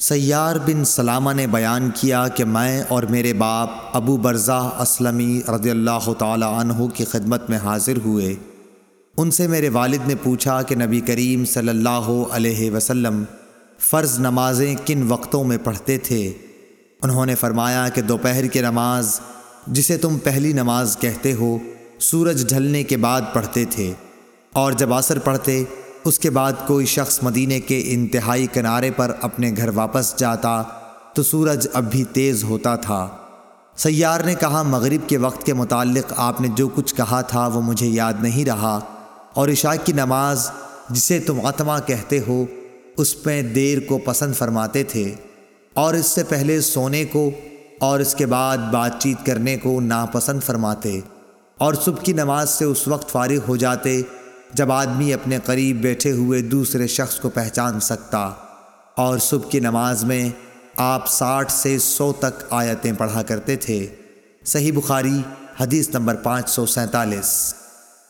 سیار بن سلامہ نے بیان کیا کہ میں اور میرے باپ ابو برزہ اسلمی رضی اللہ تعالی عنہ کی خدمت میں حاضر ہوئے۔ ان سے میرے والد نے پوچھا کہ نبی کریم صلی اللہ علیہ وسلم فرض نمازیں کن وقتوں میں پڑھتے تھے؟ انہوں نے فرمایا کہ دوپہر کی نماز، جسے تم پہلی نماز کہتے ہو، سورج ڈھلنے کے بعد پڑھتے تھے، اور جب عصر پڑھتے اس کے بعد کوئی شخص مدینے کے انتہائی کنارے پر اپنے گھر واپس جاتا تو سورج اب بھی تیز ہوتا تھا۔ سیار نے کہا، مغرب کے وقت کے متعلق آپ نے جو کچھ کہا تھا وہ مجھے یاد نہیں رہا اور عشاء کی نماز جسے تم عتمہ کہتے ہو، اس میں دیر کو پسند فرماتے تھے اور اس سے پہلے سونے کو اور اس کے بعد بات چیت کرنے کو ناپسند فرماتے اور صبح کی نماز سے اس وقت فارغ ہو جاتے جب آدمی اپنے قریب بیٹھے ہوئے دوسرے شخص کو پہچان سکتا اور صبح کی نماز میں آپ ساٹھ سے سو تک آیتیں پڑھا کرتے تھے۔ صحیح بخاری حدیث نمبر پانچ سو سینتالیس۔